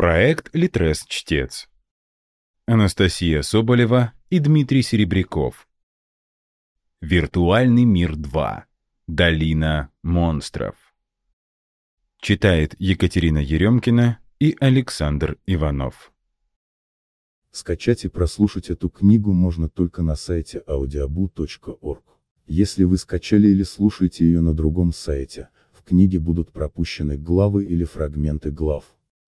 Проект «Литрес-чтец». Анастасия Соболева и Дмитрий Серебряков. Виртуальный мир 2. Долина монстров. Читает Екатерина Еремкина и Александр Иванов. Скачать и прослушать эту книгу можно только на сайте audiobu.org. Если вы скачали или слушаете ее на другом сайте, в книге будут пропущены главы или фрагменты глав.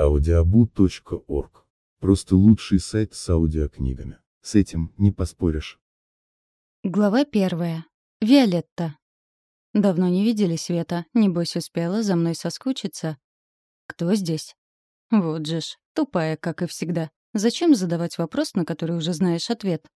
audiobu.org – просто лучший сайт с аудиокнигами. С этим не поспоришь. Глава первая. Виолетта. Давно не видели Света, небось успела за мной соскучиться. Кто здесь? Вот же ж, тупая, как и всегда. Зачем задавать вопрос, на который уже знаешь ответ?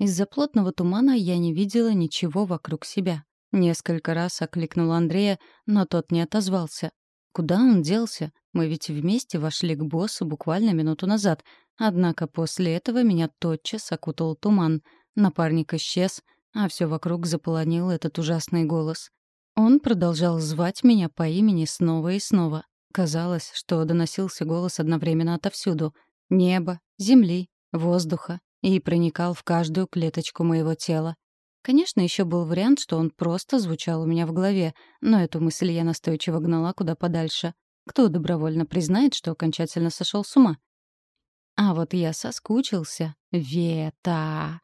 Из-за плотного тумана я не видела ничего вокруг себя. Несколько раз окликнула Андрея, но тот не отозвался. Куда он делся? Мы ведь вместе вошли к боссу буквально минуту назад. Однако после этого меня тотчас окутал туман. Напарник исчез, а все вокруг заполонил этот ужасный голос. Он продолжал звать меня по имени снова и снова. Казалось, что доносился голос одновременно отовсюду — неба, земли, воздуха, и проникал в каждую клеточку моего тела. Конечно, еще был вариант, что он просто звучал у меня в голове, но эту мысль я настойчиво гнала куда подальше. Кто добровольно признает, что окончательно сошел с ума? А вот я соскучился. Вета.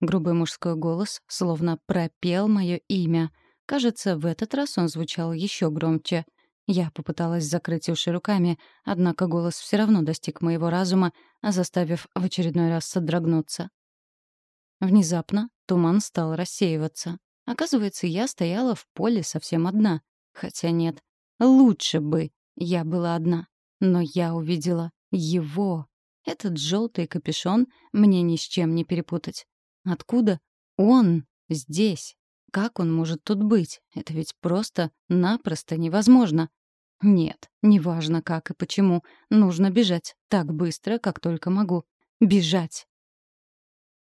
Грубый мужской голос словно пропел мое имя. Кажется, в этот раз он звучал еще громче — я попыталась закрыть уши руками, однако голос все равно достиг моего разума, заставив в очередной раз содрогнуться. Внезапно туман стал рассеиваться. Оказывается, я стояла в поле совсем одна. Хотя нет, лучше бы я была одна. Но я увидела его. Этот желтый капюшон мне ни с чем не перепутать. Откуда он здесь? Как он может тут быть? Это ведь просто-напросто невозможно. Нет, неважно как и почему. Нужно бежать так быстро, как только могу. Бежать.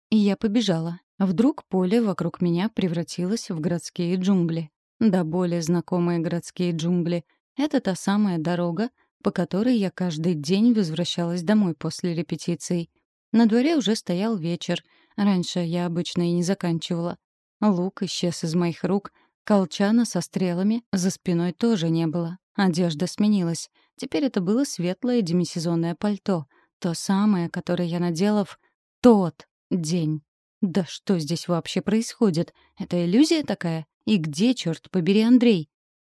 И я побежала. Вдруг поле вокруг меня превратилось в городские джунгли. Да более знакомые городские джунгли. Это та самая дорога, по которой я каждый день возвращалась домой после репетиций. На дворе уже стоял вечер. Раньше я обычно и не заканчивала. Лук исчез из моих рук, колчана со стрелами за спиной тоже не было. Одежда сменилась. Теперь это было светлое демисезонное пальто. То самое, которое я надела в тот день. Да что здесь вообще происходит? Это иллюзия такая? И где, черт побери, Андрей?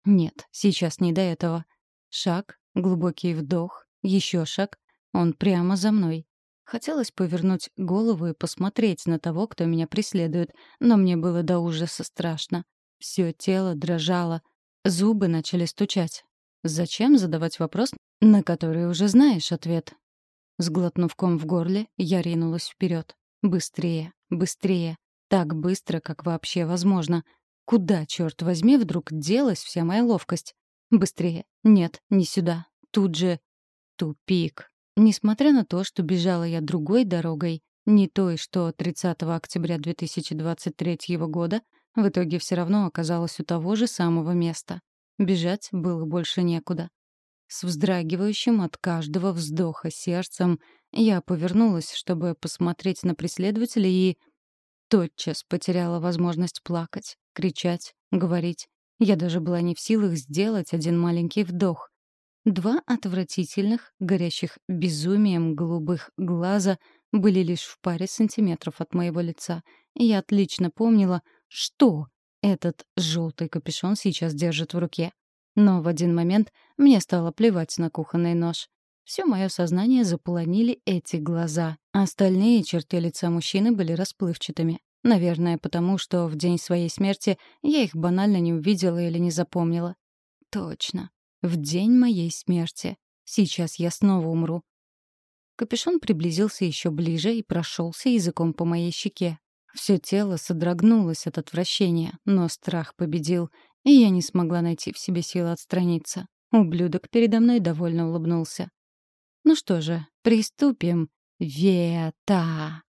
Нет, сейчас не до этого. Шаг, глубокий вдох, еще шаг. Он прямо за мной. Хотелось повернуть голову и посмотреть на того, кто меня преследует, но мне было до ужаса страшно. Все тело дрожало, зубы начали стучать. Зачем задавать вопрос, на который уже знаешь ответ? Сглотнув ком в горле, я ринулась вперед. Быстрее, быстрее. Так быстро, как вообще возможно. Куда, черт возьми, вдруг делась вся моя ловкость? Быстрее. Нет, не сюда. Тут же... Тупик. Несмотря на то, что бежала я другой дорогой, не той, что 30 октября 2023 года, в итоге все равно оказалась у того же самого места. Бежать было больше некуда. С вздрагивающим от каждого вздоха сердцем я повернулась, чтобы посмотреть на преследователя и... Тотчас потеряла возможность плакать, кричать, говорить. Я даже была не в силах сделать один маленький вдох. Два отвратительных, горящих безумием голубых глаза были лишь в паре сантиметров от моего лица. Я отлично помнила, что этот желтый капюшон сейчас держит в руке. Но в один момент мне стало плевать на кухонный нож. Все мое сознание заполонили эти глаза. Остальные черты лица мужчины были расплывчатыми. Наверное, потому что в день своей смерти я их банально не увидела или не запомнила. Точно. В день моей смерти. Сейчас я снова умру. Капюшон приблизился еще ближе и прошелся языком по моей щеке. Все тело содрогнулось от отвращения, но страх победил, и я не смогла найти в себе силы отстраниться. Ублюдок передо мной довольно улыбнулся. «Ну что же, приступим. Вета!»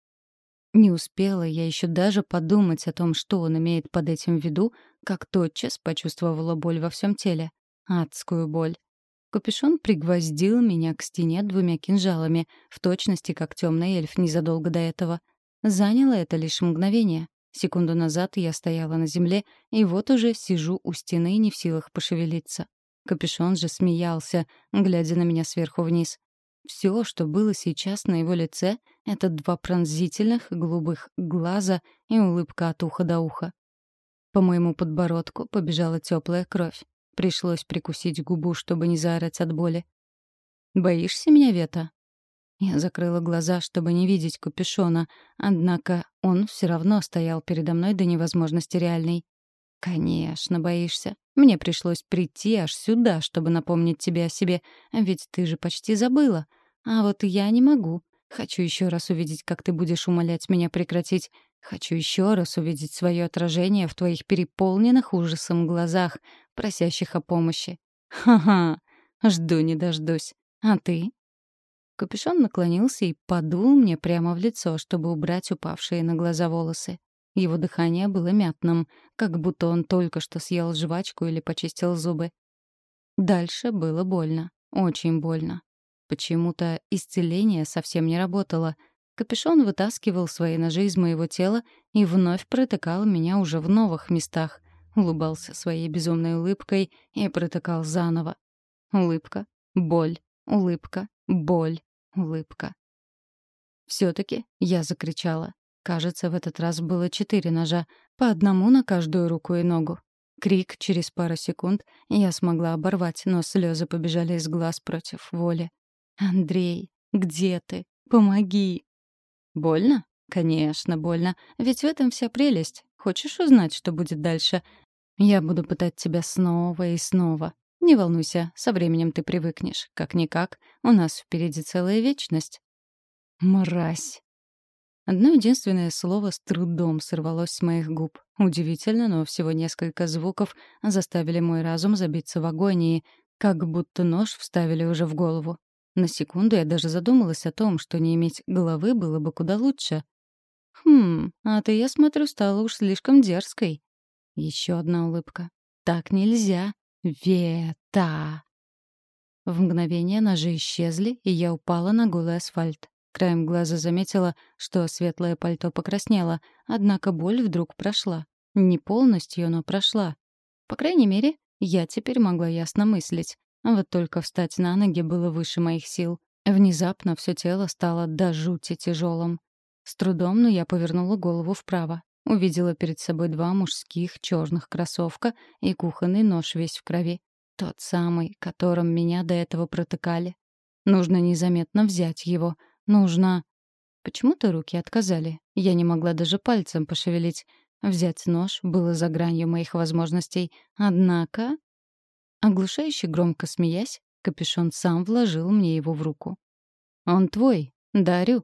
Не успела я еще даже подумать о том, что он имеет под этим в виду, как тотчас почувствовала боль во всем теле. Адскую боль. Капюшон пригвоздил меня к стене двумя кинжалами, в точности как темный эльф незадолго до этого. Заняло это лишь мгновение. Секунду назад я стояла на земле, и вот уже сижу у стены, не в силах пошевелиться. Капюшон же смеялся, глядя на меня сверху вниз. Все, что было сейчас на его лице, — это два пронзительных голубых глаза и улыбка от уха до уха. По моему подбородку побежала теплая кровь. Пришлось прикусить губу, чтобы не заорать от боли. «Боишься меня, Вета?» Я закрыла глаза, чтобы не видеть капюшона, однако он все равно стоял передо мной до невозможности реальной. «Конечно, боишься. Мне пришлось прийти аж сюда, чтобы напомнить тебе о себе, ведь ты же почти забыла. А вот я не могу. Хочу еще раз увидеть, как ты будешь умолять меня прекратить. Хочу еще раз увидеть свое отражение в твоих переполненных ужасом глазах, просящих о помощи. Ха-ха, жду не дождусь. А ты? Капюшон наклонился и подул мне прямо в лицо, чтобы убрать упавшие на глаза волосы. Его дыхание было мятным, как будто он только что съел жвачку или почистил зубы. Дальше было больно, очень больно. Почему-то исцеление совсем не работало. Капюшон вытаскивал свои ножи из моего тела и вновь протыкал меня уже в новых местах. Улыбался своей безумной улыбкой и протыкал заново. Улыбка, боль, улыбка, боль, улыбка. Все-таки я закричала. Кажется, в этот раз было четыре ножа, по одному на каждую руку и ногу. Крик через пару секунд я смогла оборвать, но слезы побежали из глаз против воли. «Андрей, где ты? Помоги!» «Больно?» «Конечно, больно. Ведь в этом вся прелесть. Хочешь узнать, что будет дальше? Я буду пытать тебя снова и снова. Не волнуйся, со временем ты привыкнешь. Как-никак, у нас впереди целая вечность». «Мразь!» Одно единственное слово с трудом сорвалось с моих губ. Удивительно, но всего несколько звуков заставили мой разум забиться в агонии, как будто нож вставили уже в голову. На секунду я даже задумалась о том, что не иметь головы было бы куда лучше. «Хм, а ты, я смотрю, стала уж слишком дерзкой». Еще одна улыбка. «Так нельзя. Вета!» В мгновение ножи исчезли, и я упала на голый асфальт. Краем глаза заметила, что светлое пальто покраснело, однако боль вдруг прошла. Не полностью, но прошла. По крайней мере, я теперь могла ясно мыслить. Вот только встать на ноги было выше моих сил. Внезапно все тело стало до жути тяжелым. С трудом, но я повернула голову вправо. Увидела перед собой два мужских черных кроссовка и кухонный нож весь в крови. Тот самый, которым меня до этого протыкали. Нужно незаметно взять его — Нужно... Почему-то руки отказали. Я не могла даже пальцем пошевелить. Взять нож было за гранью моих возможностей. Однако... Оглушающе громко смеясь, капюшон сам вложил мне его в руку. «Он твой. Дарю».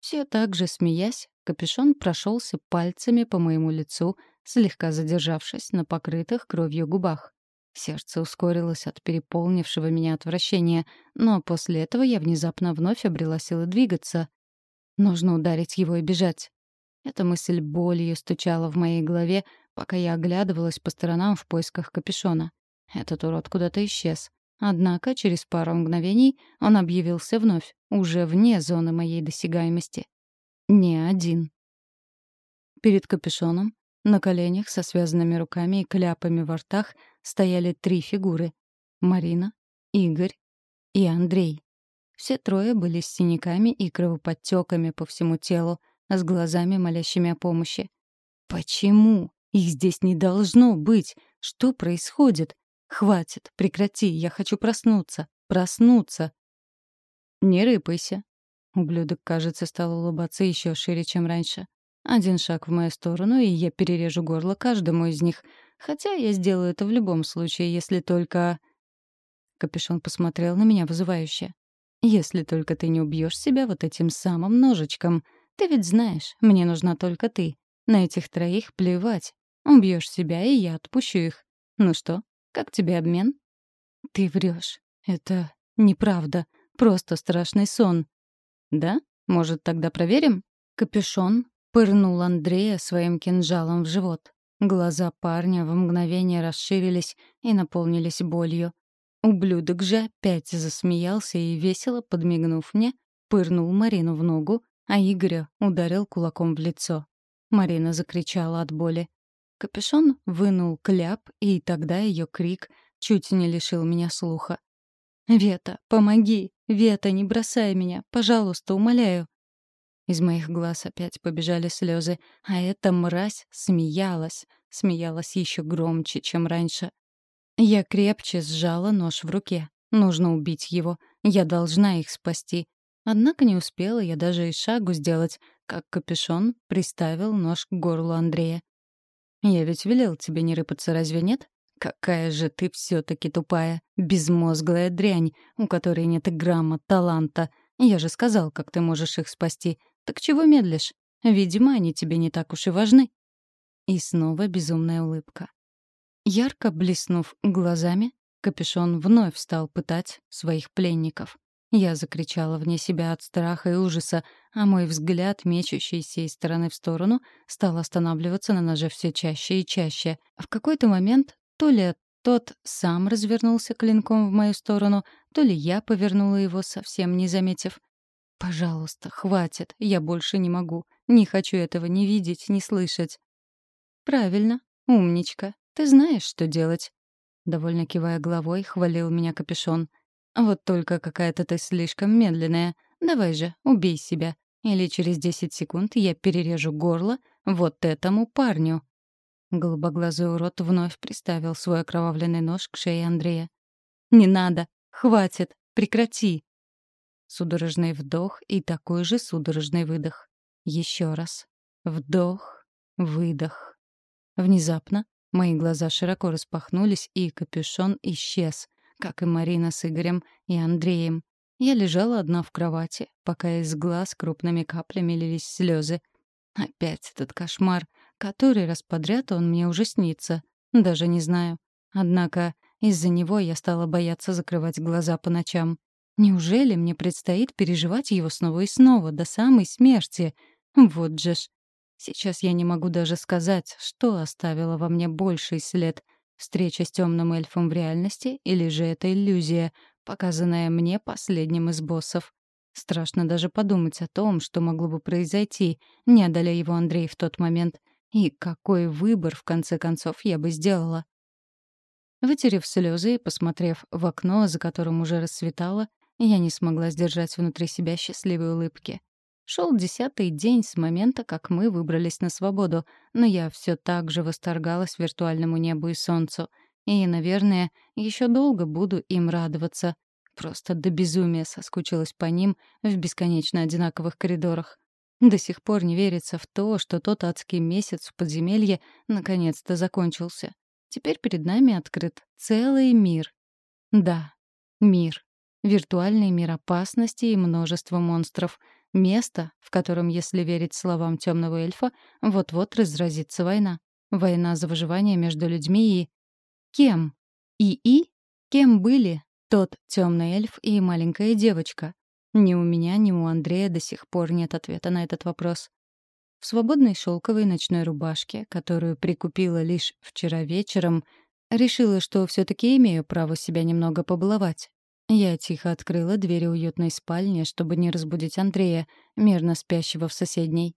Все так же смеясь, капюшон прошелся пальцами по моему лицу, слегка задержавшись на покрытых кровью губах. Сердце ускорилось от переполнившего меня отвращения, но после этого я внезапно вновь обрела силы двигаться. Нужно ударить его и бежать. Эта мысль болью стучала в моей голове, пока я оглядывалась по сторонам в поисках капюшона. Этот урод куда-то исчез. Однако через пару мгновений он объявился вновь, уже вне зоны моей досягаемости. Не один. Перед капюшоном на коленях со связанными руками и кляпами во ртах стояли три фигуры — Марина, Игорь и Андрей. Все трое были с синяками и кровоподтеками по всему телу, с глазами, молящими о помощи. «Почему? Их здесь не должно быть! Что происходит? Хватит, прекрати, я хочу проснуться, проснуться!» «Не рыпайся!» Ублюдок, кажется, стал улыбаться еще шире, чем раньше. Один шаг в мою сторону, и я перережу горло каждому из них. Хотя я сделаю это в любом случае, если только... Капюшон посмотрел на меня вызывающе. Если только ты не убьешь себя вот этим самым ножичком. Ты ведь знаешь, мне нужна только ты. На этих троих плевать. Убьешь себя, и я отпущу их. Ну что, как тебе обмен? Ты врешь. Это неправда. Просто страшный сон. Да? Может, тогда проверим? Капюшон пырнул Андрея своим кинжалом в живот. Глаза парня в мгновение расширились и наполнились болью. Ублюдок же опять засмеялся и, весело подмигнув мне, пырнул Марину в ногу, а Игоря ударил кулаком в лицо. Марина закричала от боли. Капюшон вынул кляп, и тогда ее крик чуть не лишил меня слуха. «Вета, помоги! Вета, не бросай меня! Пожалуйста, умоляю!» Из моих глаз опять побежали слезы, а эта мразь смеялась, смеялась еще громче, чем раньше. Я крепче сжала нож в руке. Нужно убить его. Я должна их спасти. Однако не успела я даже и шагу сделать, как капюшон приставил нож к горлу Андрея. «Я ведь велел тебе не рыпаться, разве нет? Какая же ты все-таки тупая, безмозглая дрянь, у которой нет и грамма таланта. Я же сказал, как ты можешь их спасти. Так чего медлишь? Видимо, они тебе не так уж и важны». И снова безумная улыбка. Ярко блеснув глазами, капюшон вновь стал пытать своих пленников. Я закричала вне себя от страха и ужаса, а мой взгляд, мечущийся из стороны в сторону, стал останавливаться на ноже все чаще и чаще. В какой-то момент то ли тот сам развернулся клинком в мою сторону, то ли я повернула его, совсем не заметив. «Пожалуйста, хватит, я больше не могу. Не хочу этого ни видеть, ни слышать». «Правильно, умничка, ты знаешь, что делать». Довольно кивая головой, хвалил меня капюшон. «Вот только какая-то ты слишком медленная. Давай же, убей себя. Или через десять секунд я перережу горло вот этому парню». Голубоглазый урод вновь приставил свой окровавленный нож к шее Андрея. «Не надо! Хватит! Прекрати!» Судорожный вдох и такой же судорожный выдох. Еще раз. Вдох, выдох. Внезапно мои глаза широко распахнулись, и капюшон исчез, как и Марина с Игорем и Андреем. Я лежала одна в кровати, пока из глаз крупными каплями лились слезы. Опять этот кошмар. Который раз подряд он мне уже снится. Даже не знаю. Однако из-за него я стала бояться закрывать глаза по ночам. Неужели мне предстоит переживать его снова и снова, до самой смерти? Вот же ж. Сейчас я не могу даже сказать, что оставило во мне больший след. Встреча с темным эльфом в реальности или же это иллюзия, показанная мне последним из боссов. Страшно даже подумать о том, что могло бы произойти, не одолея его Андрей в тот момент. И какой выбор, в конце концов, я бы сделала. Вытерев слезы и посмотрев в окно, за которым уже рассветало, я не смогла сдержать внутри себя счастливой улыбки. Шел десятый день с момента, как мы выбрались на свободу, но я все так же восторгалась виртуальному небу и солнцу. И, наверное, еще долго буду им радоваться. Просто до безумия соскучилась по ним в бесконечно одинаковых коридорах. До сих пор не верится в то, что тот адский месяц в подземелье наконец-то закончился. Теперь перед нами открыт целый мир. Да, мир. Виртуальный мир опасности и множество монстров. Место, в котором, если верить словам темного эльфа, вот-вот разразится война. Война за выживание между людьми и... Кем? И-и? Кем были тот темный эльф и маленькая девочка? Ни у меня, ни у Андрея до сих пор нет ответа на этот вопрос. В свободной шелковой ночной рубашке, которую прикупила лишь вчера вечером, решила, что все таки имею право себя немного побаловать. Я тихо открыла двери уютной спальни, чтобы не разбудить Андрея, мирно спящего в соседней.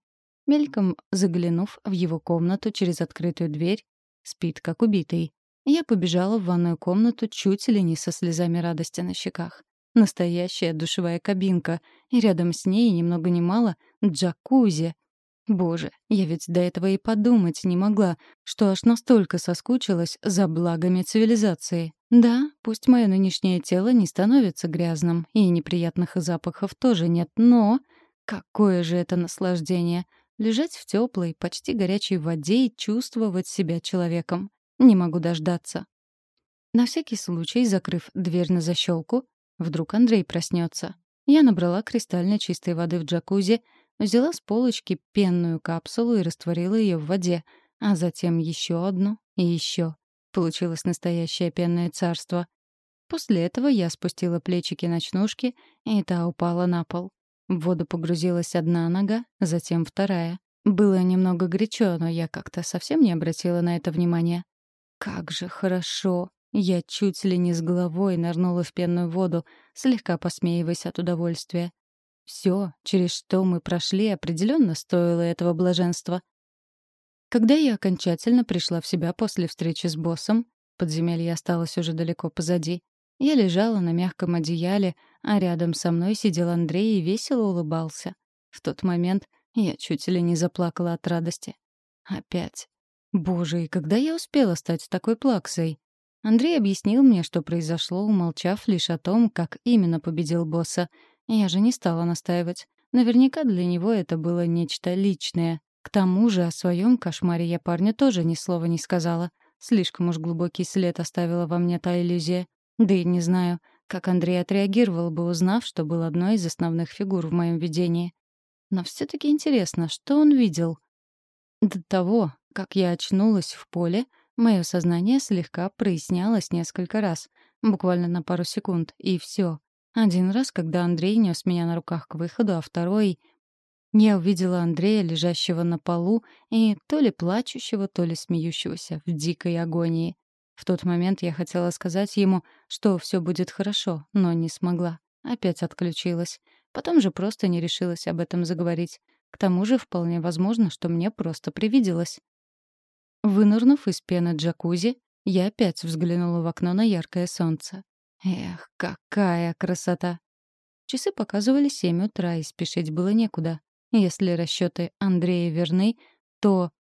Мельком заглянув в его комнату через открытую дверь, спит как убитый. Я побежала в ванную комнату чуть ли не со слезами радости на щеках. Настоящая душевая кабинка, и рядом с ней, ни много ни мало, джакузи, Боже, я ведь до этого и подумать не могла, что аж настолько соскучилась за благами цивилизации. Да, пусть мое нынешнее тело не становится грязным, и неприятных запахов тоже нет, но... Какое же это наслаждение! Лежать в теплой, почти горячей воде и чувствовать себя человеком. Не могу дождаться. На всякий случай, закрыв дверь на защелку, вдруг Андрей проснется. Я набрала кристально чистой воды в джакузи, взяла с полочки пенную капсулу и растворила ее в воде, а затем еще одну и еще. Получилось настоящее пенное царство. После этого я спустила плечики ночнушки, и та упала на пол. В воду погрузилась одна нога, затем вторая. Было немного горячо, но я как-то совсем не обратила на это внимания. Как же хорошо! Я чуть ли не с головой нырнула в пенную воду, слегка посмеиваясь от удовольствия. Все, через что мы прошли, определенно стоило этого блаженства. Когда я окончательно пришла в себя после встречи с боссом, подземелье осталось уже далеко позади, я лежала на мягком одеяле, а рядом со мной сидел Андрей и весело улыбался. В тот момент я чуть ли не заплакала от радости. Опять. Боже, и когда я успела стать такой плаксой? Андрей объяснил мне, что произошло, умолчав лишь о том, как именно победил босса. Я же не стала настаивать. Наверняка для него это было нечто личное. К тому же о своем кошмаре я парню тоже ни слова не сказала. Слишком уж глубокий след оставила во мне та иллюзия. Да и не знаю, как Андрей отреагировал бы, узнав, что был одной из основных фигур в моем видении. Но все таки интересно, что он видел? До того, как я очнулась в поле, мое сознание слегка прояснялось несколько раз, буквально на пару секунд, и все. Один раз, когда Андрей нес меня на руках к выходу, а второй... Я увидела Андрея, лежащего на полу, и то ли плачущего, то ли смеющегося в дикой агонии. В тот момент я хотела сказать ему, что все будет хорошо, но не смогла. Опять отключилась. Потом же просто не решилась об этом заговорить. К тому же вполне возможно, что мне просто привиделось. Вынырнув из пены джакузи, я опять взглянула в окно на яркое солнце. Эх, какая красота! Часы показывали семь утра, и спешить было некуда. Если расчеты Андрея верны, то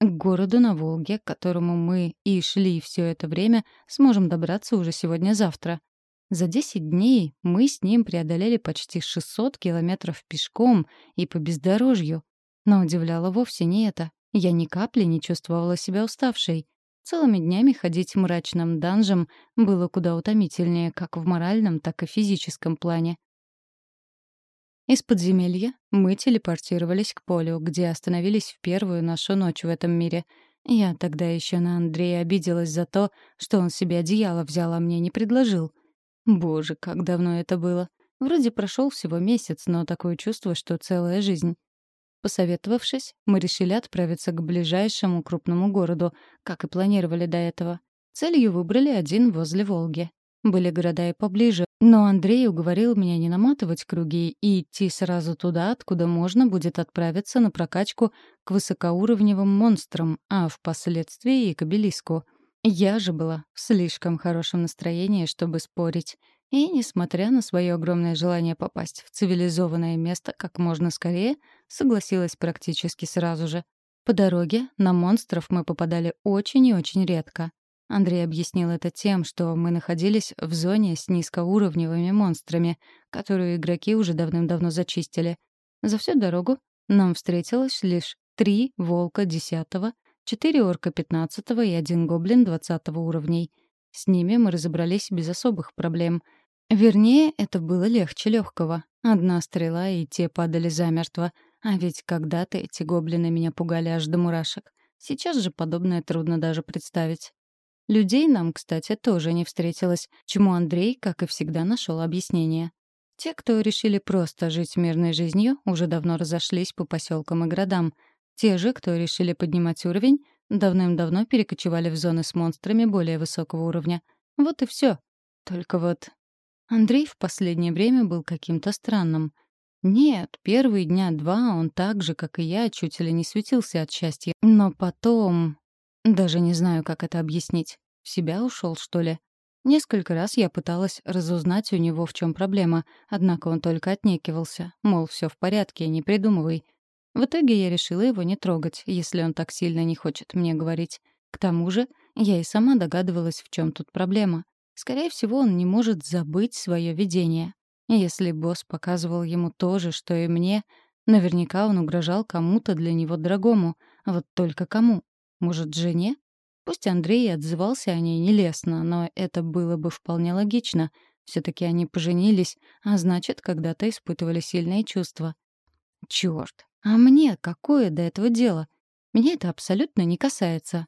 к городу на Волге, к которому мы и шли все это время, сможем добраться уже сегодня-завтра. За 10 дней мы с ним преодолели почти 600 километров пешком и по бездорожью. Но удивляло вовсе не это. Я ни капли не чувствовала себя уставшей. Целыми днями ходить мрачным данжем было куда утомительнее как в моральном, так и физическом плане. Из подземелья мы телепортировались к полю, где остановились в первую нашу ночь в этом мире. Я тогда еще на Андрея обиделась за то, что он себе одеяло взял, а мне не предложил. Боже, как давно это было. Вроде прошел всего месяц, но такое чувство, что целая жизнь. Посоветовавшись, мы решили отправиться к ближайшему крупному городу, как и планировали до этого. Целью выбрали один возле Волги. Были города и поближе, но Андрей уговорил меня не наматывать круги и идти сразу туда, откуда можно будет отправиться на прокачку к высокоуровневым монстрам, а впоследствии и к обелиску. Я же была в слишком хорошем настроении, чтобы спорить. И, несмотря на свое огромное желание попасть в цивилизованное место как можно скорее, согласилась практически сразу же. По дороге на монстров мы попадали очень и очень редко. Андрей объяснил это тем, что мы находились в зоне с низкоуровневыми монстрами, которую игроки уже давным-давно зачистили. За всю дорогу нам встретилось лишь три волка десятого, четыре орка пятнадцатого и один гоблин двадцатого уровней. С ними мы разобрались без особых проблем. Вернее, это было легче легкого. Одна стрела, и те падали замертво. А ведь когда-то эти гоблины меня пугали аж до мурашек. Сейчас же подобное трудно даже представить. Людей нам, кстати, тоже не встретилось, чему Андрей, как и всегда, нашел объяснение. Те, кто решили просто жить мирной жизнью, уже давно разошлись по поселкам и городам. Те же, кто решили поднимать уровень, давным-давно перекочевали в зоны с монстрами более высокого уровня. Вот и все. Только вот... Андрей в последнее время был каким-то странным. Нет, первые дня два он так же, как и я, чуть ли не светился от счастья. Но потом... Даже не знаю, как это объяснить. В себя ушел, что ли? Несколько раз я пыталась разузнать у него, в чем проблема, однако он только отнекивался, мол, все в порядке, не придумывай. В итоге я решила его не трогать, если он так сильно не хочет мне говорить. К тому же я и сама догадывалась, в чем тут проблема. Скорее всего, он не может забыть свое видение. Если босс показывал ему то же, что и мне, наверняка он угрожал кому-то для него дорогому. Вот только кому? Может, жене? Пусть Андрей отзывался о ней нелестно, но это было бы вполне логично. все таки они поженились, а значит, когда-то испытывали сильные чувства. Черт, а мне какое до этого дело? Меня это абсолютно не касается.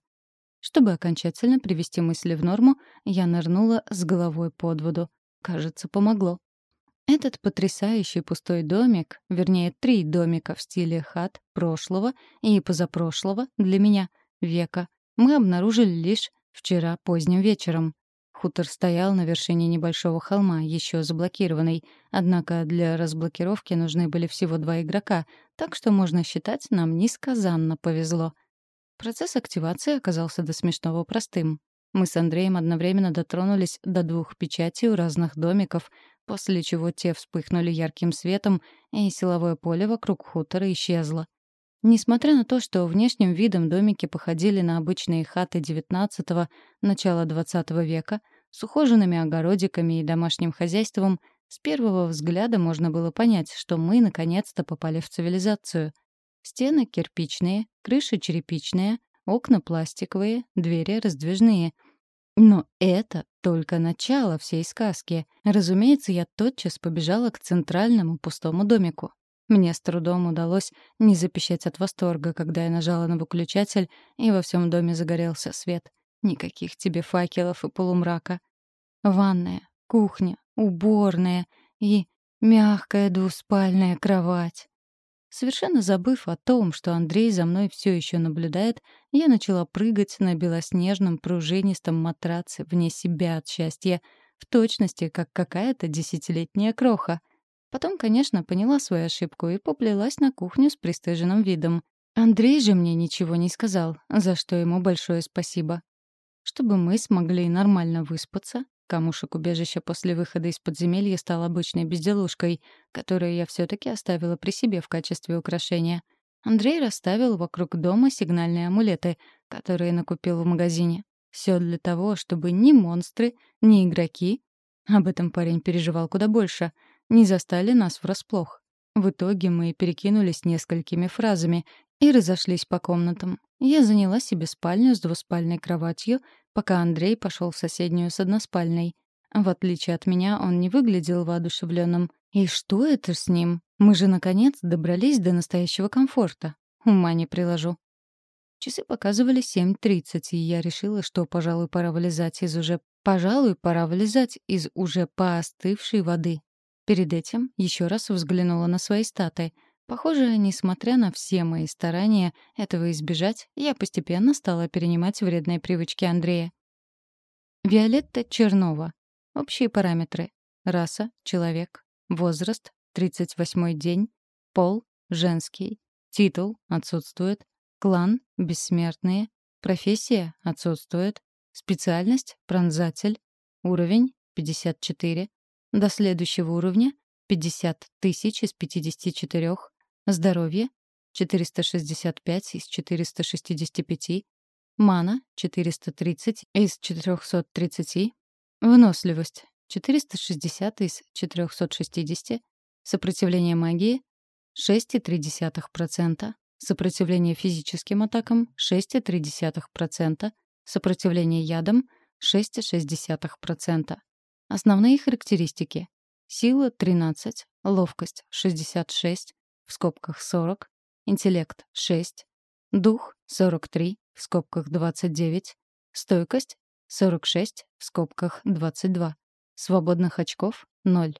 Чтобы окончательно привести мысли в норму, я нырнула с головой под воду. Кажется, помогло. Этот потрясающий пустой домик, вернее, три домика в стиле хат прошлого и позапрошлого для меня века, мы обнаружили лишь вчера поздним вечером. Хутор стоял на вершине небольшого холма, еще заблокированный, однако для разблокировки нужны были всего два игрока, так что можно считать, нам несказанно повезло. Процесс активации оказался до смешного простым. Мы с Андреем одновременно дотронулись до двух печатей у разных домиков, после чего те вспыхнули ярким светом, и силовое поле вокруг хутора исчезло. Несмотря на то, что внешним видом домики походили на обычные хаты XIX – начала XX века, с ухоженными огородиками и домашним хозяйством, с первого взгляда можно было понять, что мы наконец-то попали в цивилизацию. Стены кирпичные, крыша черепичная, окна пластиковые, двери раздвижные — но это только начало всей сказки. Разумеется, я тотчас побежала к центральному пустому домику. Мне с трудом удалось не запищать от восторга, когда я нажала на выключатель, и во всем доме загорелся свет. Никаких тебе факелов и полумрака. Ванная, кухня, уборная и мягкая двуспальная кровать. Совершенно забыв о том, что Андрей за мной все еще наблюдает, я начала прыгать на белоснежном пружинистом матраце вне себя от счастья, в точности, как какая-то десятилетняя кроха. Потом, конечно, поняла свою ошибку и поплелась на кухню с пристыженным видом. Андрей же мне ничего не сказал, за что ему большое спасибо. Чтобы мы смогли нормально выспаться, Камушек убежища после выхода из подземелья стал обычной безделушкой, которую я все таки оставила при себе в качестве украшения. Андрей расставил вокруг дома сигнальные амулеты, которые накупил в магазине. Все для того, чтобы ни монстры, ни игроки, об этом парень переживал куда больше, не застали нас врасплох. В итоге мы перекинулись несколькими фразами и разошлись по комнатам. Я заняла себе спальню с двуспальной кроватью, пока Андрей пошел в соседнюю с односпальной. В отличие от меня, он не выглядел воодушевленным. И что это с ним? Мы же, наконец, добрались до настоящего комфорта. Ума не приложу. Часы показывали 7.30, и я решила, что, пожалуй, пора вылезать из уже... Пожалуй, пора вылезать из уже поостывшей воды. Перед этим еще раз взглянула на свои статы — Похоже, несмотря на все мои старания этого избежать, я постепенно стала перенимать вредные привычки Андрея. Виолетта Чернова. Общие параметры. Раса — человек. Возраст — 38-й день. Пол — женский. Титул — отсутствует. Клан — бессмертные. Профессия — отсутствует. Специальность — пронзатель. Уровень — 54. До следующего уровня — 50 тысяч из 54. Здоровье — 465 из 465. Мана — 430 из 430. Выносливость — 460 из 460. Сопротивление магии — 6,3%. Сопротивление физическим атакам — 6,3%. Сопротивление ядам — 6,6%. Основные характеристики. Сила — 13, ловкость — 66, в скобках 40, интеллект — 6, дух — 43, в скобках 29, стойкость — 46, в скобках 22, свободных очков — 0.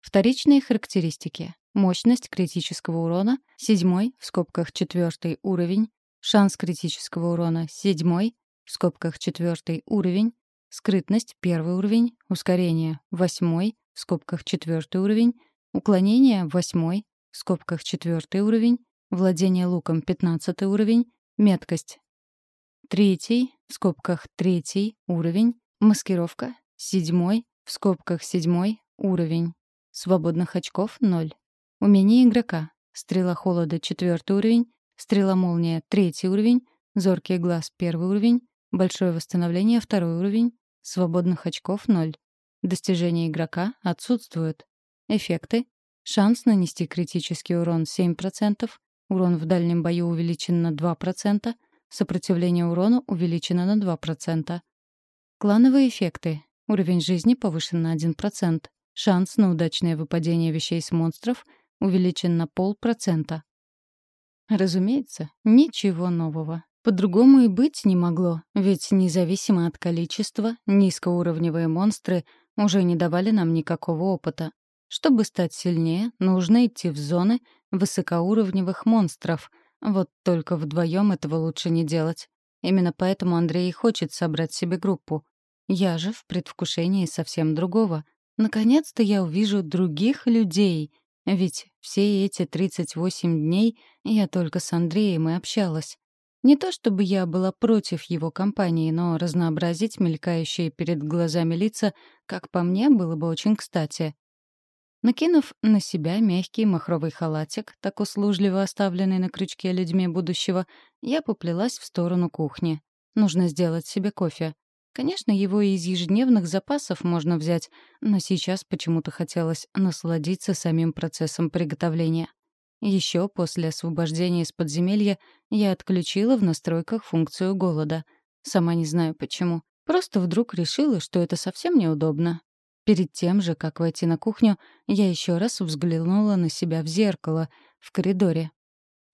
Вторичные характеристики. Мощность критического урона — 7, в скобках 4 уровень, шанс критического урона — 7, в скобках 4 уровень, скрытность — 1 уровень, ускорение — 8, в скобках 4 уровень, уклонение — 8, в скобках четвертый уровень, владение луком пятнадцатый уровень, меткость третий, в скобках третий уровень, маскировка седьмой, в скобках седьмой уровень, свободных очков ноль. Умение игрока. Стрела холода четвертый уровень, стрела молния третий уровень, зоркий глаз первый уровень, большое восстановление второй уровень, свободных очков ноль. Достижения игрока отсутствуют. Эффекты Шанс нанести критический урон 7%, урон в дальнем бою увеличен на 2%, сопротивление урону увеличено на 2%. Клановые эффекты. Уровень жизни повышен на 1%. Шанс на удачное выпадение вещей с монстров увеличен на полпроцента. Разумеется, ничего нового. По-другому и быть не могло, ведь независимо от количества, низкоуровневые монстры уже не давали нам никакого опыта. Чтобы стать сильнее, нужно идти в зоны высокоуровневых монстров. Вот только вдвоем этого лучше не делать. Именно поэтому Андрей хочет собрать себе группу. Я же в предвкушении совсем другого. Наконец-то я увижу других людей — ведь все эти 38 дней я только с Андреем и общалась. Не то чтобы я была против его компании, но разнообразить мелькающие перед глазами лица, как по мне, было бы очень кстати. Накинув на себя мягкий махровый халатик, так услужливо оставленный на крючке людьми будущего, я поплелась в сторону кухни. Нужно сделать себе кофе. Конечно, его и из ежедневных запасов можно взять, но сейчас почему-то хотелось насладиться самим процессом приготовления. Еще после освобождения из подземелья я отключила в настройках функцию голода. Сама не знаю почему. Просто вдруг решила, что это совсем неудобно. Перед тем же, как войти на кухню, я еще раз взглянула на себя в зеркало в коридоре.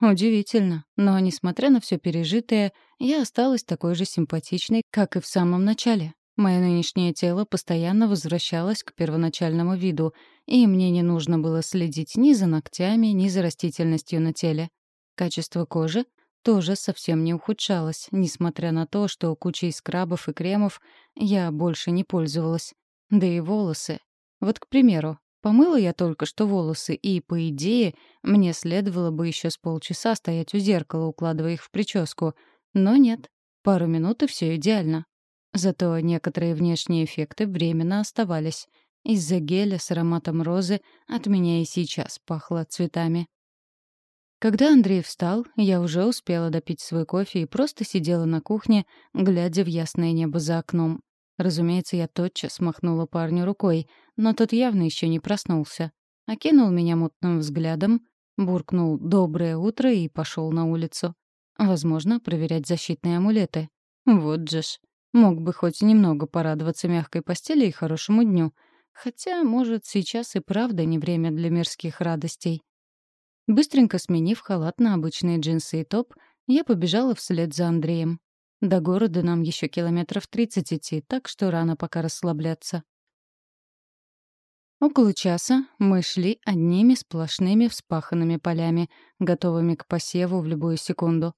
Удивительно, но, несмотря на все пережитое, я осталась такой же симпатичной, как и в самом начале. Мое нынешнее тело постоянно возвращалось к первоначальному виду, и мне не нужно было следить ни за ногтями, ни за растительностью на теле. Качество кожи тоже совсем не ухудшалось, несмотря на то, что кучей скрабов и кремов я больше не пользовалась. Да и волосы. Вот, к примеру, Помыла я только что волосы, и, по идее, мне следовало бы еще с полчаса стоять у зеркала, укладывая их в прическу. Но нет, пару минут и все идеально. Зато некоторые внешние эффекты временно оставались. Из-за геля с ароматом розы от меня и сейчас пахло цветами. Когда Андрей встал, я уже успела допить свой кофе и просто сидела на кухне, глядя в ясное небо за окном. Разумеется, я тотчас махнула парню рукой, но тот явно еще не проснулся. Окинул меня мутным взглядом, буркнул «доброе утро» и пошел на улицу. Возможно, проверять защитные амулеты. Вот же ж. Мог бы хоть немного порадоваться мягкой постели и хорошему дню. Хотя, может, сейчас и правда не время для мирских радостей. Быстренько сменив халат на обычные джинсы и топ, я побежала вслед за Андреем. До города нам еще километров тридцать идти, так что рано пока расслабляться. Около часа мы шли одними сплошными вспаханными полями, готовыми к посеву в любую секунду.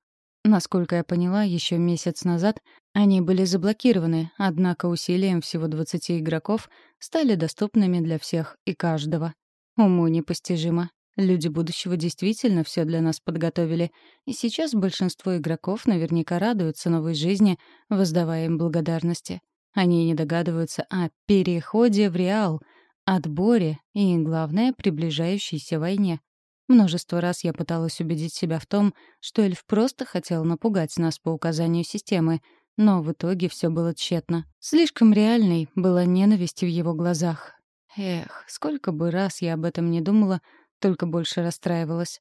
Насколько я поняла, еще месяц назад они были заблокированы, однако усилием всего 20 игроков стали доступными для всех и каждого. Уму непостижимо. Люди будущего действительно все для нас подготовили, и сейчас большинство игроков наверняка радуются новой жизни, воздавая им благодарности. Они не догадываются о переходе в реал, отборе и, главное, приближающейся войне. Множество раз я пыталась убедить себя в том, что эльф просто хотел напугать нас по указанию системы, но в итоге все было тщетно. Слишком реальной была ненависть в его глазах. Эх, сколько бы раз я об этом не думала, только больше расстраивалась.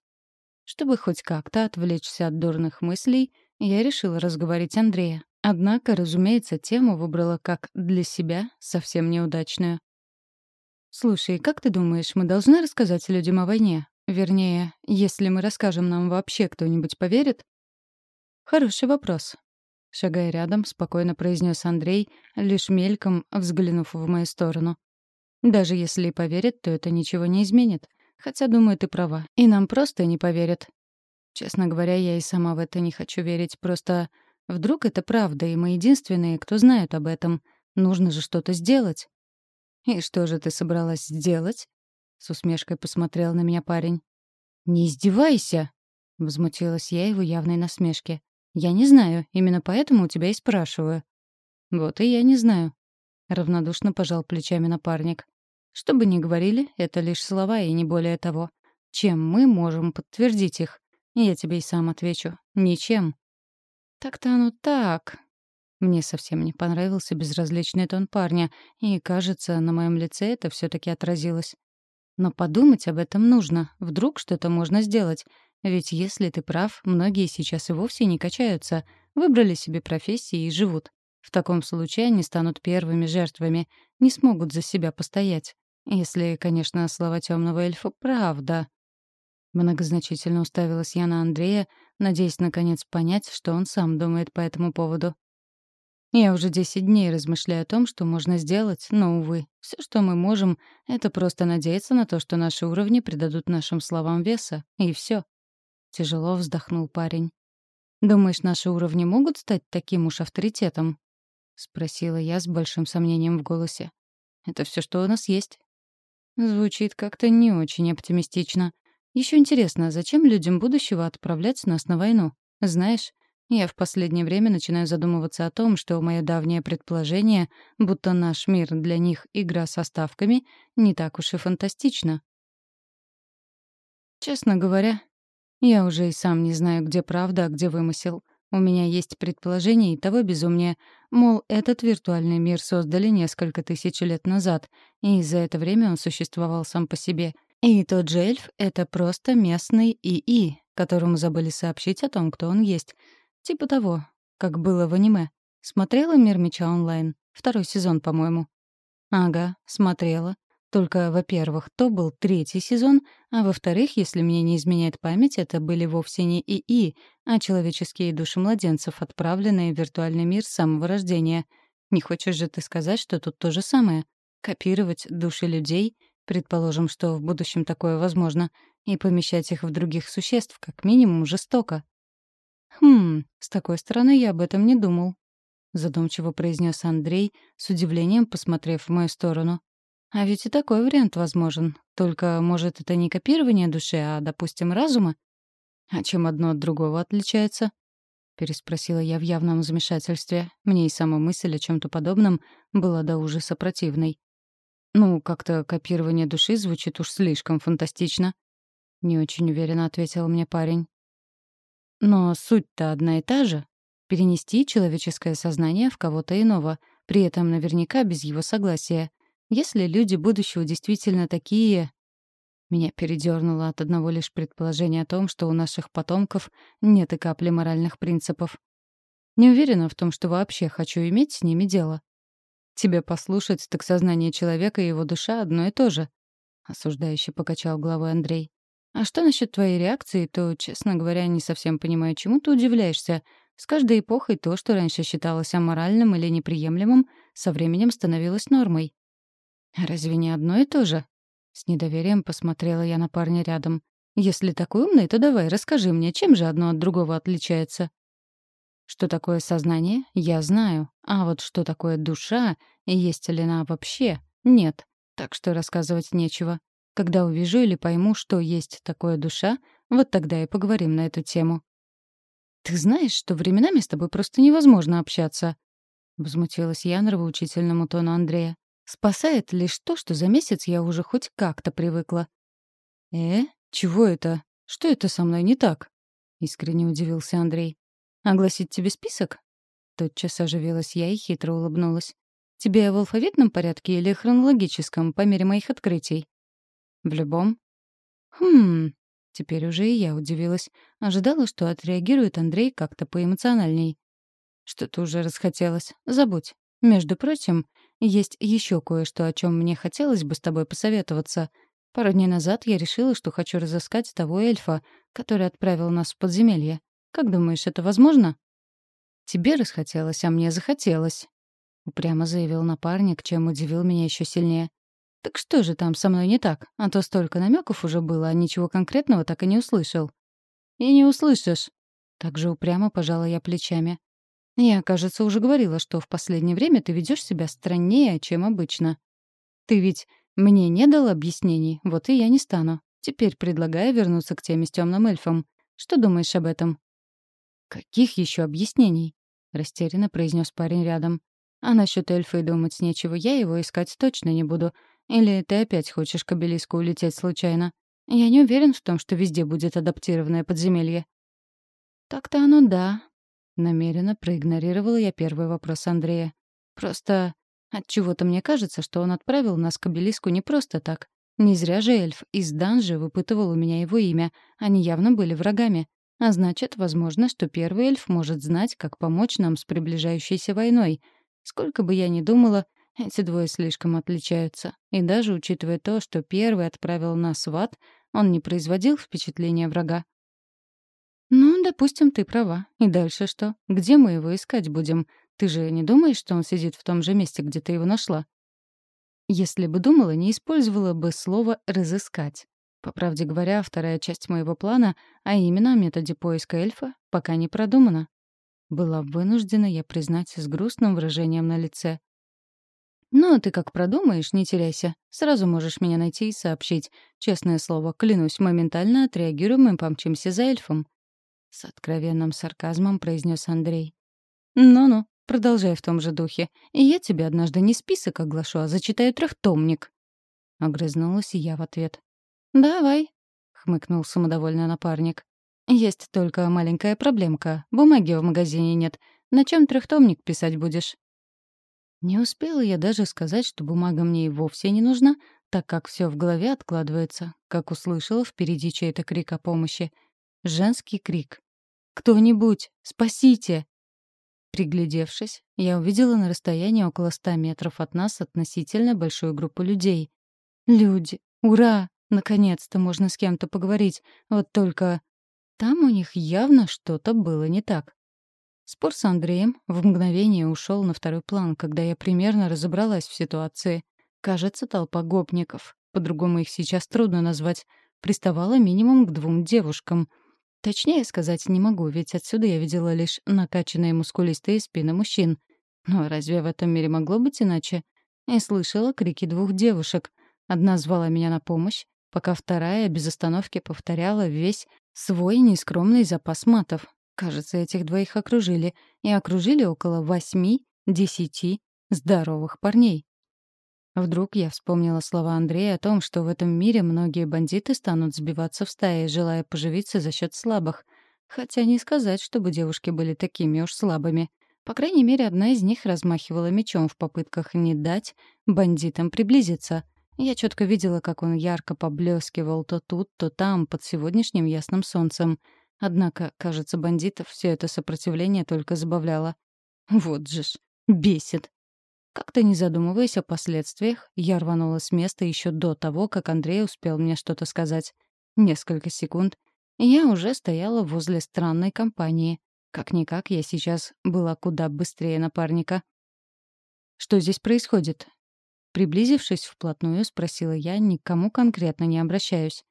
Чтобы хоть как-то отвлечься от дурных мыслей, я решила разговорить Андрея. Однако, разумеется, тему выбрала как для себя совсем неудачную. «Слушай, как ты думаешь, мы должны рассказать людям о войне? Вернее, если мы расскажем, нам вообще кто-нибудь поверит?» «Хороший вопрос», — шагая рядом, спокойно произнес Андрей, лишь мельком взглянув в мою сторону. «Даже если и поверит, то это ничего не изменит. Хотя, думаю, ты права. И нам просто не поверят. Честно говоря, я и сама в это не хочу верить. Просто вдруг это правда, и мы единственные, кто знает об этом. Нужно же что-то сделать. «И что же ты собралась сделать?» С усмешкой посмотрел на меня парень. «Не издевайся!» — возмутилась я его явной насмешке. «Я не знаю, именно поэтому у тебя и спрашиваю». «Вот и я не знаю», — равнодушно пожал плечами напарник. Что бы ни говорили, это лишь слова и не более того. Чем мы можем подтвердить их? Я тебе и сам отвечу. Ничем. Так-то оно так. Мне совсем не понравился безразличный тон парня, и, кажется, на моем лице это все таки отразилось. Но подумать об этом нужно. Вдруг что-то можно сделать. Ведь если ты прав, многие сейчас и вовсе не качаются. Выбрали себе профессии и живут. В таком случае они станут первыми жертвами, не смогут за себя постоять. Если, конечно, слова темного эльфа правда. Многозначительно уставилась я на Андрея, надеясь наконец понять, что он сам думает по этому поводу. Я уже десять дней размышляю о том, что можно сделать, но, увы, все, что мы можем, это просто надеяться на то, что наши уровни придадут нашим словам веса, и все. Тяжело вздохнул парень. «Думаешь, наши уровни могут стать таким уж авторитетом?» — спросила я с большим сомнением в голосе. «Это все, что у нас есть». Звучит как-то не очень оптимистично. Еще интересно, зачем людям будущего отправлять нас на войну? Знаешь, я в последнее время начинаю задумываться о том, что мое давнее предположение, будто наш мир для них — игра со ставками, не так уж и фантастично. Честно говоря, я уже и сам не знаю, где правда, а где вымысел. У меня есть предположение и того безумнее, мол, этот виртуальный мир создали несколько тысяч лет назад, и за это время он существовал сам по себе. И тот же эльф — это просто местный ИИ, которому забыли сообщить о том, кто он есть — Типа того, как было в аниме. Смотрела «Мир меча онлайн»? Второй сезон, по-моему. Ага, смотрела. Только, во-первых, то был третий сезон, а во-вторых, если мне не изменяет память, это были вовсе не ИИ, а человеческие души младенцев, отправленные в виртуальный мир с самого рождения. Не хочешь же ты сказать, что тут то же самое? Копировать души людей, предположим, что в будущем такое возможно, и помещать их в других существ, как минимум, жестоко. «Хм, с такой стороны я об этом не думал», — задумчиво произнес Андрей, с удивлением посмотрев в мою сторону. «А ведь и такой вариант возможен. Только, может, это не копирование души, а, допустим, разума? А чем одно от другого отличается?» — переспросила я в явном замешательстве. Мне и сама мысль о чем то подобном была до ужаса противной. «Ну, как-то копирование души звучит уж слишком фантастично», — не очень уверенно ответил мне парень. Но суть-то одна и та же — перенести человеческое сознание в кого-то иного, при этом наверняка без его согласия. Если люди будущего действительно такие... Меня передернуло от одного лишь предположения о том, что у наших потомков нет и капли моральных принципов. Не уверена в том, что вообще хочу иметь с ними дело. Тебе послушать, так сознание человека и его душа одно и то же. Осуждающе покачал головой Андрей. А что насчет твоей реакции, то, честно говоря, не совсем понимаю, чему ты удивляешься. С каждой эпохой то, что раньше считалось аморальным или неприемлемым, со временем становилось нормой. «Разве не одно и то же?» С недоверием посмотрела я на парня рядом. «Если такой умный, то давай, расскажи мне, чем же одно от другого отличается?» Что такое сознание, я знаю. А вот что такое душа, есть ли она вообще, нет. Так что рассказывать нечего. Когда увижу или пойму, что есть такое душа, вот тогда и поговорим на эту тему. «Ты знаешь, что временами с тобой просто невозможно общаться?» — возмутилась я нравоучительному тону Андрея. «Спасает лишь то, что за месяц я уже хоть как-то привыкла». «Э? Чего это? Что это со мной не так?» — искренне удивился Андрей. «Огласить тебе список?» Тотчас оживилась я и хитро улыбнулась. «Тебе в алфавитном порядке или хронологическом, по мере моих открытий?» В любом? Хм, теперь уже и я удивилась. Ожидала, что отреагирует Андрей как-то поэмоциональней. Что-то уже расхотелось. Забудь. Между прочим, есть еще кое-что, о чем мне хотелось бы с тобой посоветоваться. Пару дней назад я решила, что хочу разыскать того эльфа, который отправил нас в подземелье. Как думаешь, это возможно? Тебе расхотелось, а мне захотелось. Упрямо заявил напарник, чем удивил меня еще сильнее. Так что же там со мной не так? А то столько намеков уже было, а ничего конкретного так и не услышал. И не услышишь. Так же упрямо пожала я плечами. Я, кажется, уже говорила, что в последнее время ты ведешь себя страннее, чем обычно. Ты ведь мне не дал объяснений, вот и я не стану. Теперь предлагаю вернуться к теме с темным эльфом. Что думаешь об этом? Каких еще объяснений? растерянно произнес парень рядом. А насчет эльфа и думать нечего, я его искать точно не буду. Или ты опять хочешь к обелиску улететь случайно? Я не уверен в том, что везде будет адаптированное подземелье». «Так-то оно да». Намеренно проигнорировала я первый вопрос Андрея. «Просто от чего то мне кажется, что он отправил нас к обелиску не просто так. Не зря же эльф из данжи выпытывал у меня его имя. Они явно были врагами. А значит, возможно, что первый эльф может знать, как помочь нам с приближающейся войной. Сколько бы я ни думала, эти двое слишком отличаются. И даже учитывая то, что первый отправил нас в ад, он не производил впечатления врага. «Ну, допустим, ты права. И дальше что? Где мы его искать будем? Ты же не думаешь, что он сидит в том же месте, где ты его нашла?» Если бы думала, не использовала бы слово «разыскать». По правде говоря, вторая часть моего плана, а именно о методе поиска эльфа, пока не продумана. Была вынуждена я признать с грустным выражением на лице. «Ну, ты как продумаешь, не теряйся. Сразу можешь меня найти и сообщить. Честное слово, клянусь, моментально отреагируем и помчимся за эльфом». С откровенным сарказмом произнес Андрей. «Ну-ну, продолжай в том же духе. И я тебе однажды не список оглашу, а зачитаю трехтомник». Огрызнулась я в ответ. «Давай», — хмыкнул самодовольный напарник. «Есть только маленькая проблемка. Бумаги в магазине нет. На чем трехтомник писать будешь?» Не успела я даже сказать, что бумага мне и вовсе не нужна, так как все в голове откладывается, как услышала впереди чей-то крик о помощи. Женский крик. «Кто-нибудь! Спасите!» Приглядевшись, я увидела на расстоянии около ста метров от нас относительно большую группу людей. «Люди! Ура! Наконец-то можно с кем-то поговорить. Вот только там у них явно что-то было не так. Спор с Андреем в мгновение ушел на второй план, когда я примерно разобралась в ситуации. Кажется, толпа гопников, по-другому их сейчас трудно назвать, приставала минимум к двум девушкам. Точнее сказать не могу, ведь отсюда я видела лишь накачанные мускулистые спины мужчин. Но разве в этом мире могло быть иначе? И слышала крики двух девушек. Одна звала меня на помощь, пока вторая без остановки повторяла весь свой нескромный запас матов, Кажется, этих двоих окружили. И окружили около восьми-десяти здоровых парней. Вдруг я вспомнила слова Андрея о том, что в этом мире многие бандиты станут сбиваться в стаи, желая поживиться за счет слабых. Хотя не сказать, чтобы девушки были такими уж слабыми. По крайней мере, одна из них размахивала мечом в попытках не дать бандитам приблизиться. Я четко видела, как он ярко поблескивал то тут, то там, под сегодняшним ясным солнцем — Однако, кажется, бандитов все это сопротивление только забавляло. Вот же ж, бесит. Как-то не задумываясь о последствиях, я рванула с места еще до того, как Андрей успел мне что-то сказать. Несколько секунд, я уже стояла возле странной компании. Как-никак, я сейчас была куда быстрее напарника. «Что здесь происходит?» Приблизившись вплотную, спросила я, никому конкретно не обращаюсь.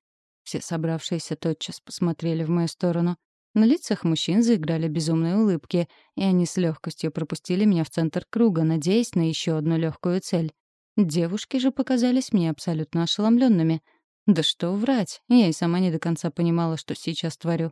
Все собравшиеся тотчас посмотрели в мою сторону. На лицах мужчин заиграли безумные улыбки, и они с легкостью пропустили меня в центр круга, надеясь на еще одну легкую цель. Девушки же показались мне абсолютно ошеломленными. Да что врать, я и сама не до конца понимала, что сейчас творю.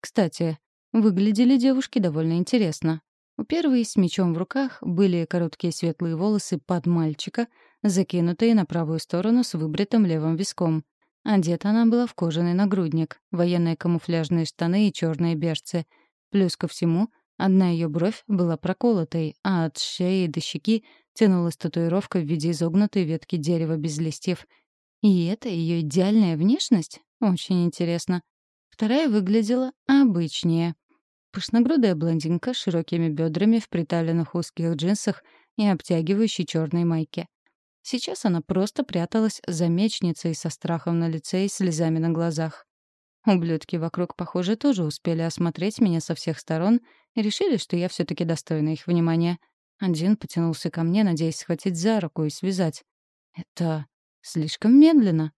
Кстати, выглядели девушки довольно интересно. У первой с мечом в руках были короткие светлые волосы под мальчика, закинутые на правую сторону с выбритым левым виском. Одета она была в кожаный нагрудник, военные камуфляжные штаны и черные берцы. Плюс ко всему, одна ее бровь была проколотой, а от шеи до щеки тянулась татуировка в виде изогнутой ветки дерева без листьев. И это ее идеальная внешность? Очень интересно. Вторая выглядела обычнее. Пышногрудая блондинка с широкими бедрами в приталенных узких джинсах и обтягивающей черной майке. Сейчас она просто пряталась за мечницей со страхом на лице и слезами на глазах. Ублюдки вокруг, похоже, тоже успели осмотреть меня со всех сторон и решили, что я все таки достойна их внимания. Один потянулся ко мне, надеясь схватить за руку и связать. Это слишком медленно.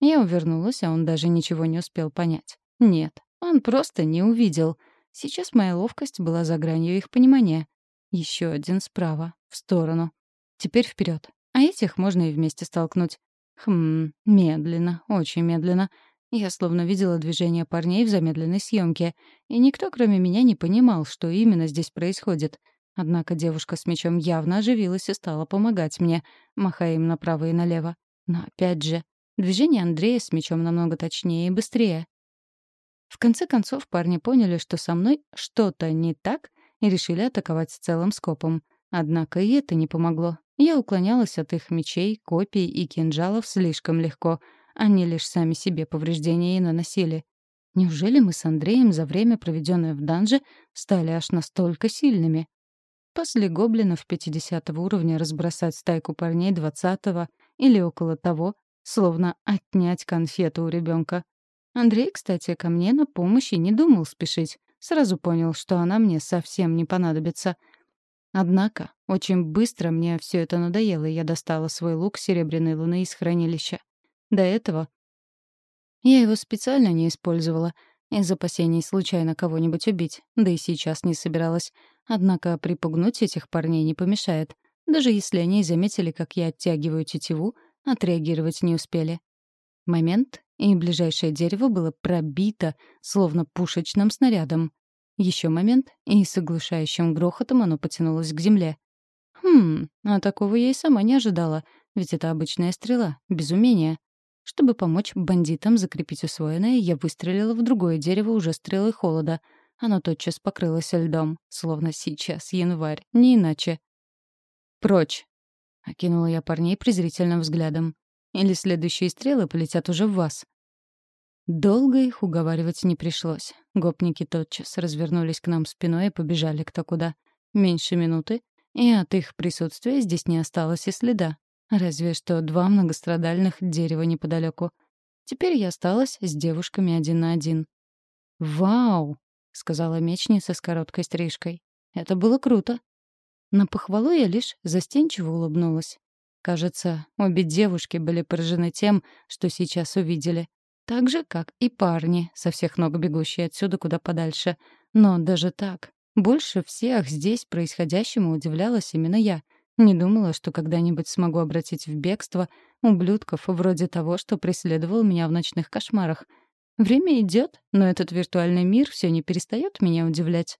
Я увернулась, а он даже ничего не успел понять. Нет, он просто не увидел. Сейчас моя ловкость была за гранью их понимания. Еще один справа, в сторону. Теперь вперед. А этих можно и вместе столкнуть. Хм, медленно, очень медленно. Я словно видела движение парней в замедленной съемке, и никто, кроме меня, не понимал, что именно здесь происходит. Однако девушка с мечом явно оживилась и стала помогать мне, махая им направо и налево. Но опять же, движение Андрея с мечом намного точнее и быстрее. В конце концов, парни поняли, что со мной что-то не так, и решили атаковать с целым скопом. Однако и это не помогло. Я уклонялась от их мечей, копий и кинжалов слишком легко. Они лишь сами себе повреждения и наносили. Неужели мы с Андреем за время, проведенное в данже, стали аж настолько сильными? После гоблинов 50 уровня разбросать стайку парней 20 или около того, словно отнять конфету у ребенка. Андрей, кстати, ко мне на помощь и не думал спешить. Сразу понял, что она мне совсем не понадобится. Однако, очень быстро мне все это надоело, и я достала свой лук Серебряной Луны из хранилища. До этого я его специально не использовала, из опасений случайно кого-нибудь убить, да и сейчас не собиралась. Однако припугнуть этих парней не помешает. Даже если они заметили, как я оттягиваю тетиву, отреагировать не успели. Момент, и ближайшее дерево было пробито, словно пушечным снарядом. Еще момент, и с оглушающим грохотом оно потянулось к земле. Хм, а такого я и сама не ожидала, ведь это обычная стрела, без. Чтобы помочь бандитам закрепить усвоенное, я выстрелила в другое дерево уже стрелой холода. Оно тотчас покрылось льдом, словно сейчас январь, не иначе. «Прочь!» — окинула я парней презрительным взглядом. «Или следующие стрелы полетят уже в вас». Долго их уговаривать не пришлось. Гопники тотчас развернулись к нам спиной и побежали кто куда. Меньше минуты, и от их присутствия здесь не осталось и следа. Разве что два многострадальных дерева неподалеку. Теперь я осталась с девушками один на один. «Вау!» — сказала мечница с короткой стрижкой. «Это было круто». На похвалу я лишь застенчиво улыбнулась. Кажется, обе девушки были поражены тем, что сейчас увидели. Так же, как и парни, со всех ног бегущие отсюда куда подальше. Но даже так, больше всех здесь происходящему удивлялась именно я — не думала, что когда-нибудь смогу обратить в бегство ублюдков вроде того, что преследовал меня в ночных кошмарах. Время идет, но этот виртуальный мир все не перестает меня удивлять.